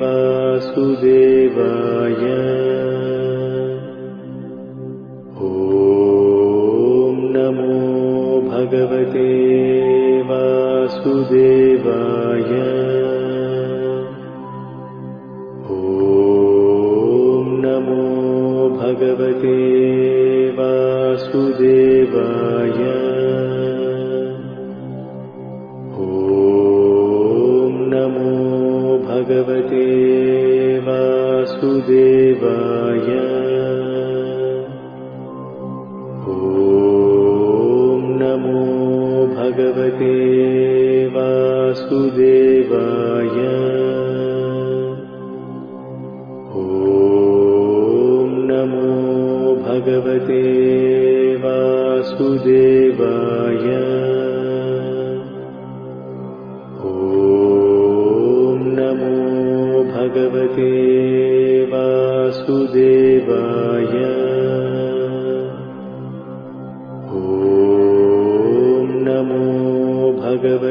वासुदेवाय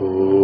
Oh.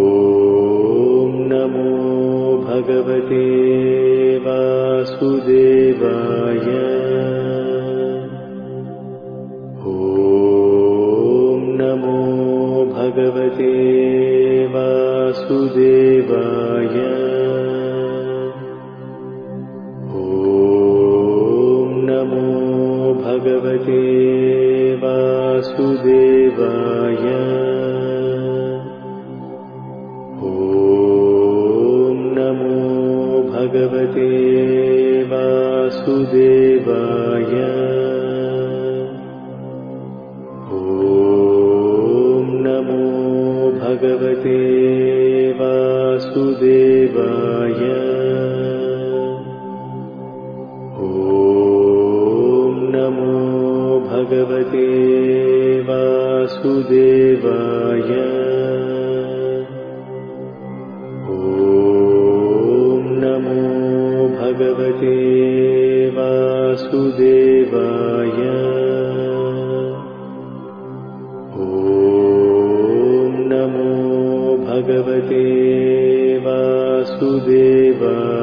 भगवते वासुदेवा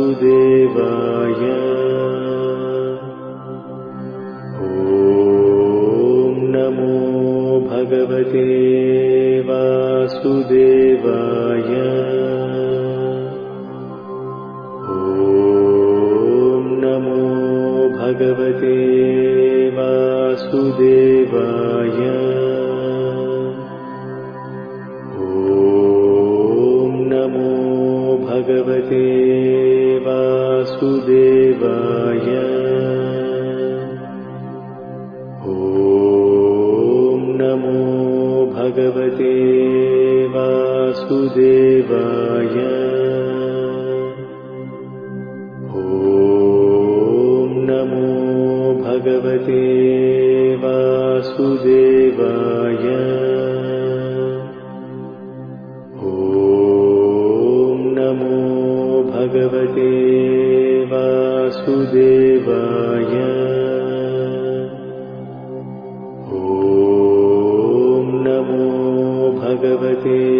वासुदेव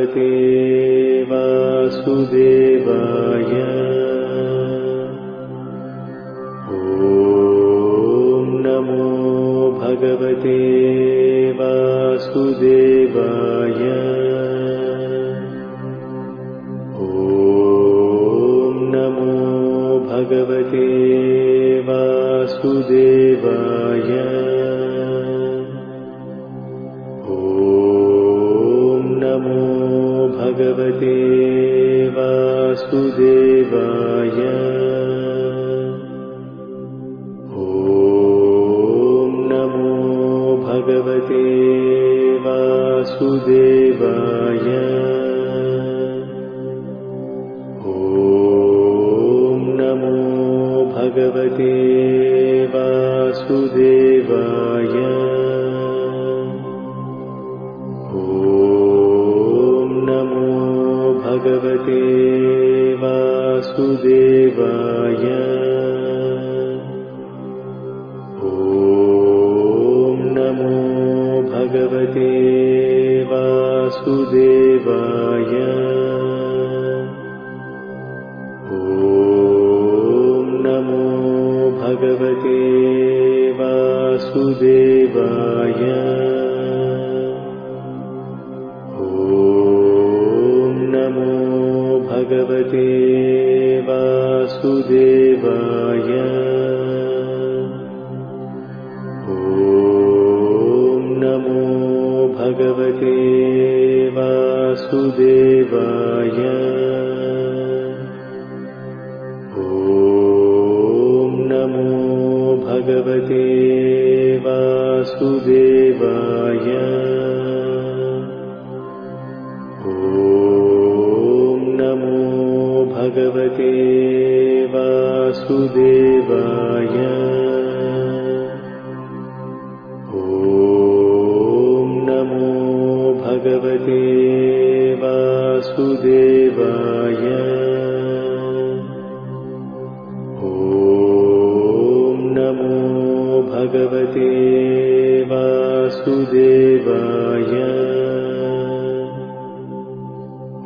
भगवते वासुदेवाय। Maya.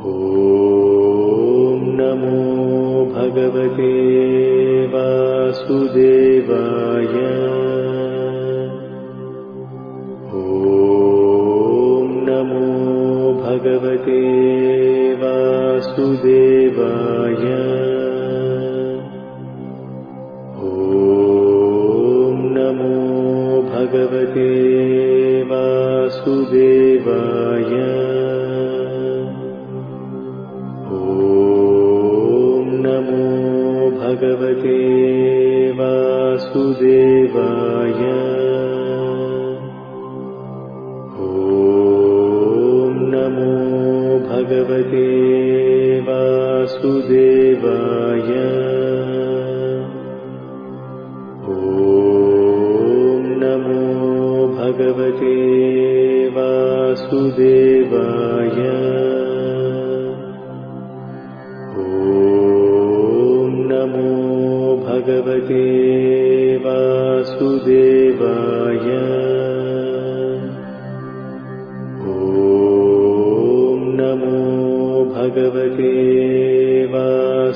ॐ नमो भगवते वासुदे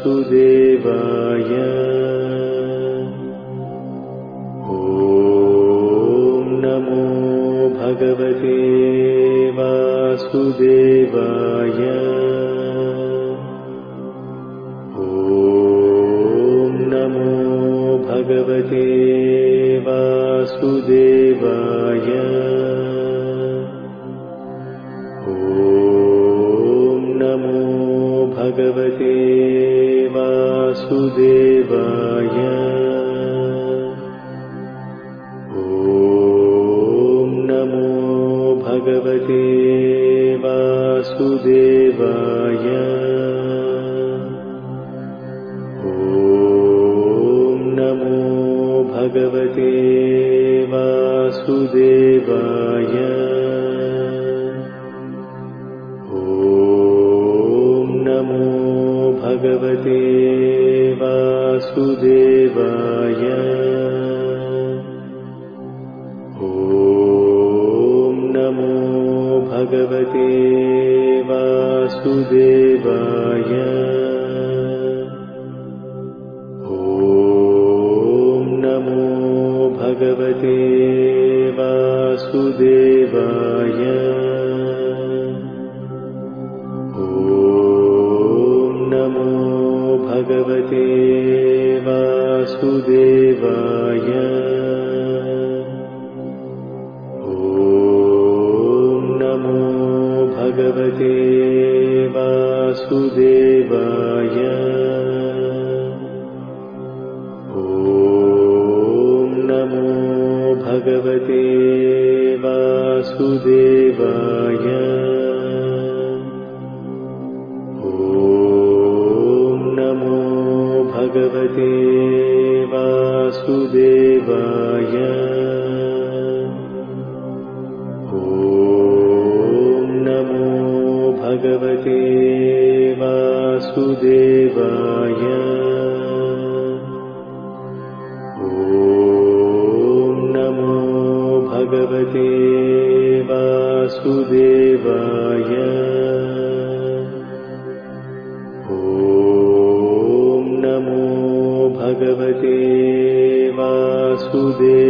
वासुदेवा de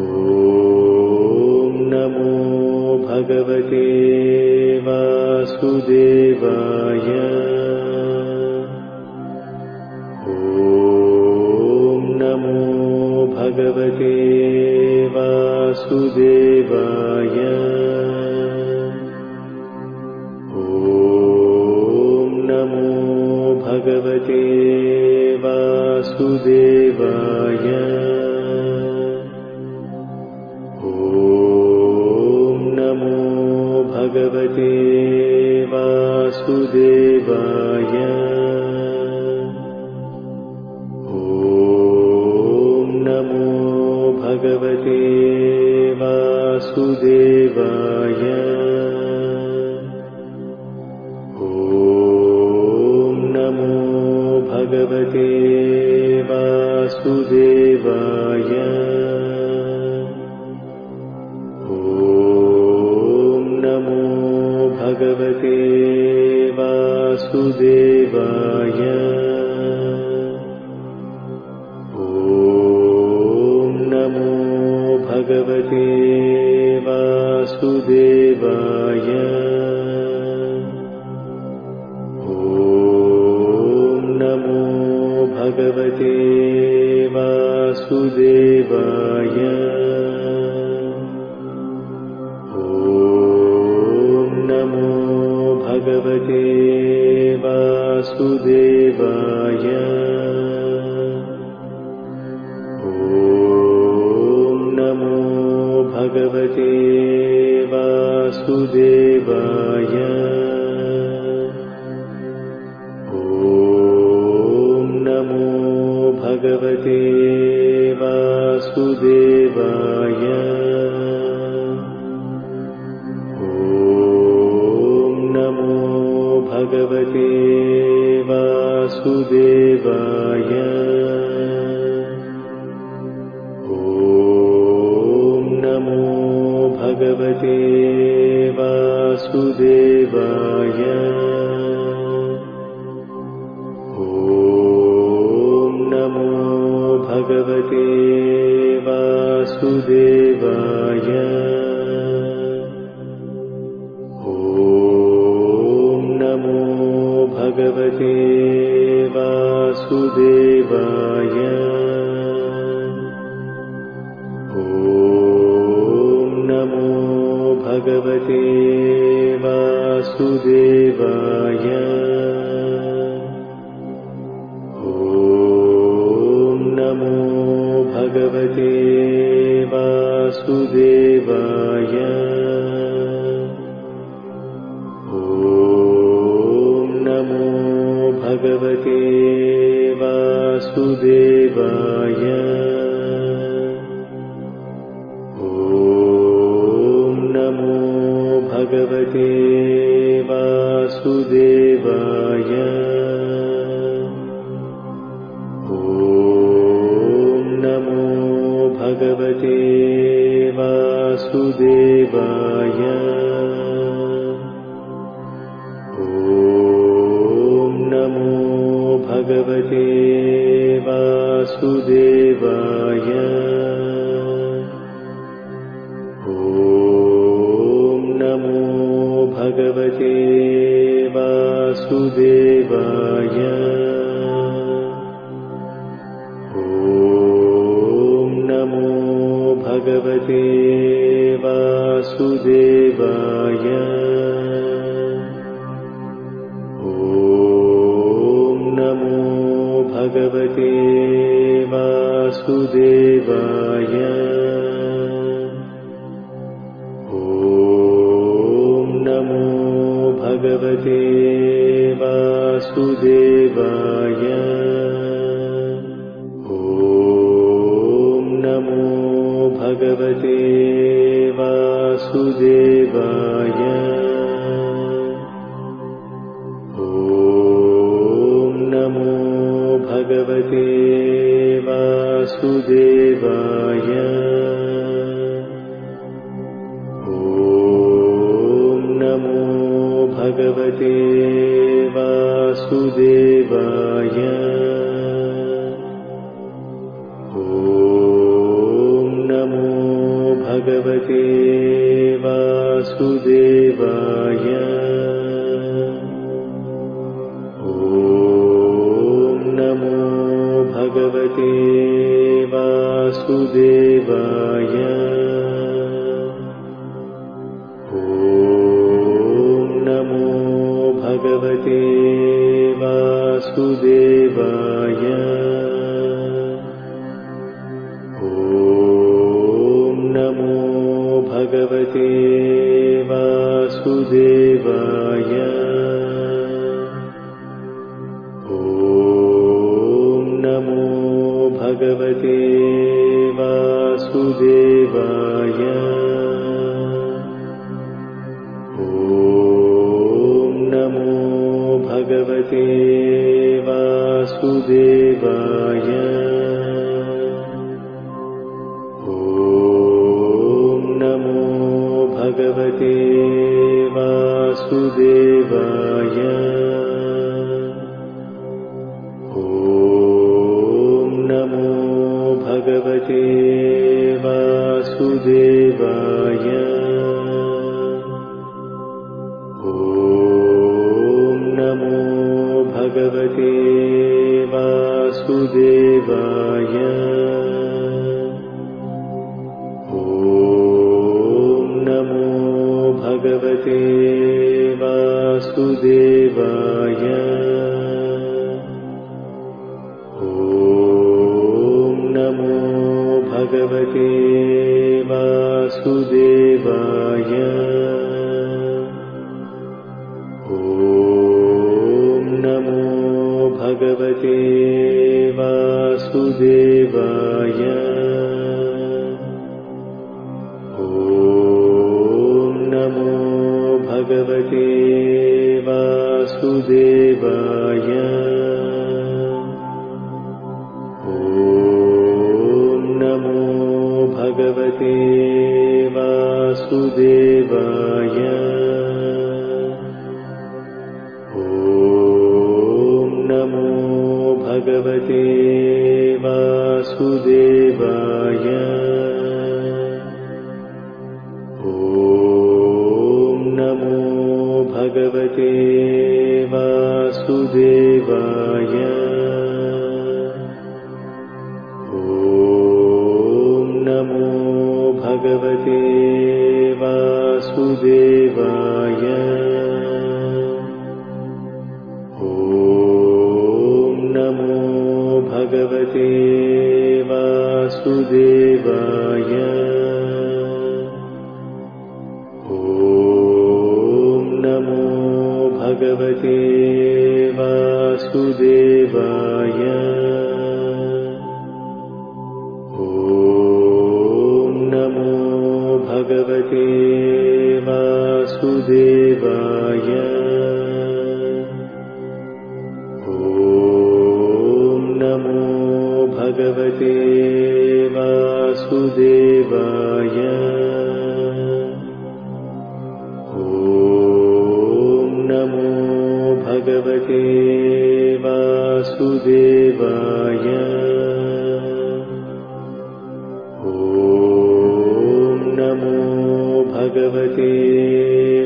ॐ नमो भगवते भगवती वासुदेवाय भगवते वासुदेवा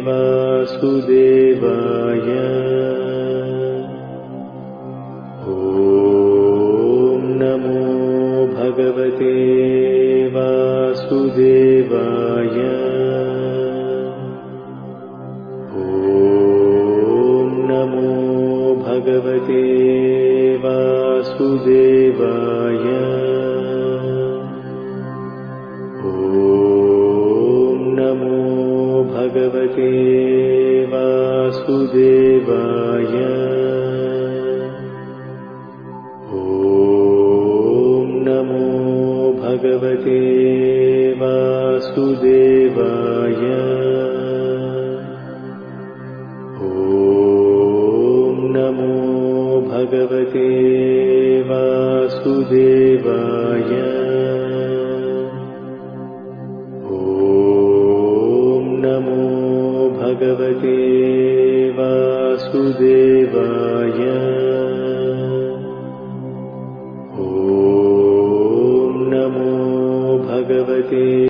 वासुदेव।